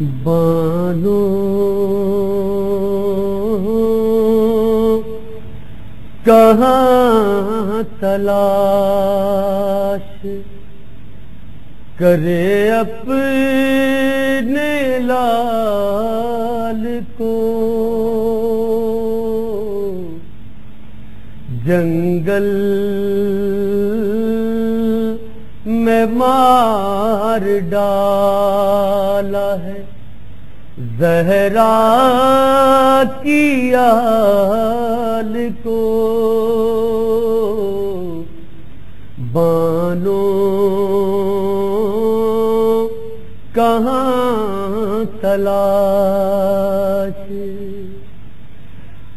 بانو۔ کہاں تلاش کرے اپنے لال کو؟ جنگل میں مار ڈالا ہے۔ زہرا کی آل کو بانو کہاں تلاش۔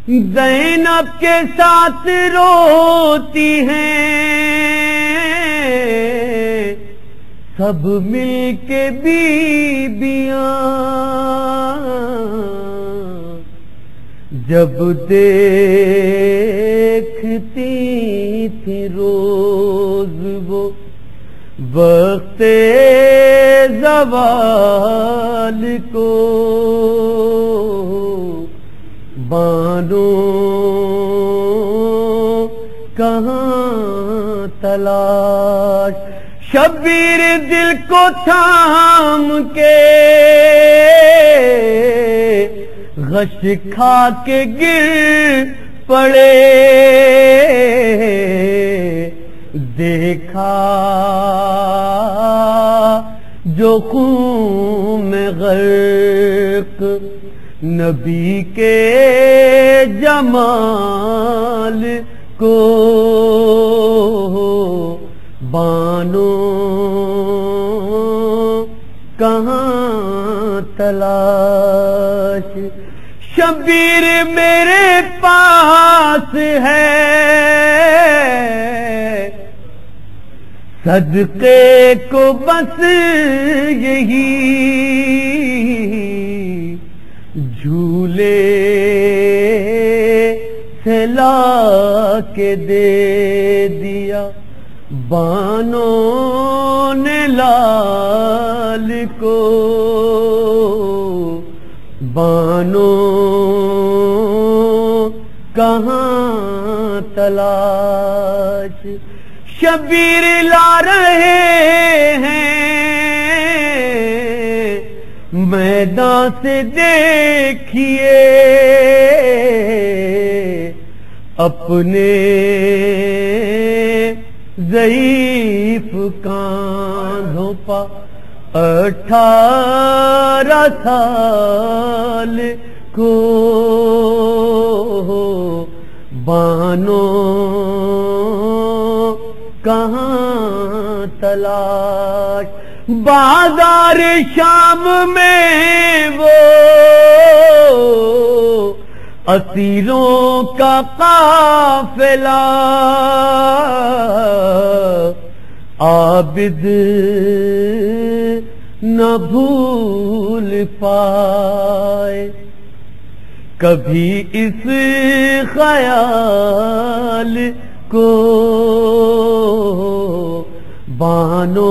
زینب کے ساتھ روتی ہیں۔ سب مل کے بیبیاں۔ جب دیکھتی تھی روز وہ وقت زوال کو بانو کو تھام کے غش کھا کے گر پڑے۔ دیکھا جو خون میں غرق نبی کے جمال کو بانو کہاں تلاش؟ شبیر میرے پاس ہے۔ صدقے کو بس یہی۔ جھولے سے لا کے دے دیا۔ بان بانو نے لال کو بانو کہاں تلاش شبیر لا رہے ہیں میدان سے دیکھیے اپنے ضعیف کاندھوں پا اٹھارہ سال کو بانو کہاں تلاش بازار شام میں وہ اسیروں کا قافلہ عابد نہ بھول پائے۔ کبھی اس خیال کو بانو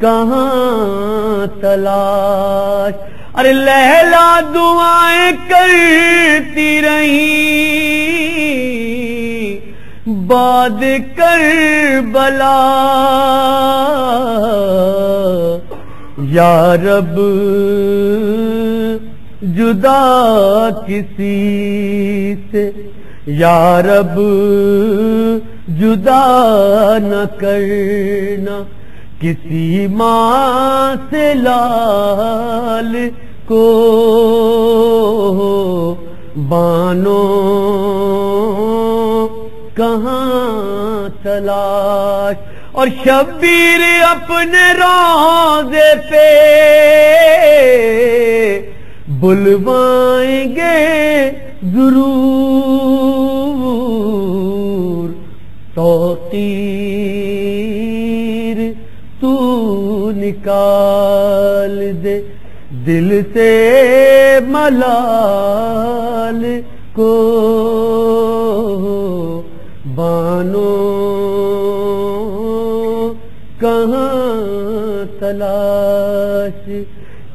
کہاں تلاش۔ ارے لہلا دعائیں کرتی رہی۔ باد کر بلا یا رب، جدا کسی سے، یا رب، جدا نہ کرنا کسی ماں سے لال کو بانو کہاں تلاش؟ اور شبیر اپنے روزے پہ بلوائیں گے ضرور۔ توقیر تو نکال دے، دل سے ملال کو۔ بانو کہاں تلاش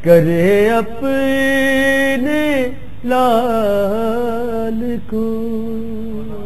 کرے اپنے لال کو؟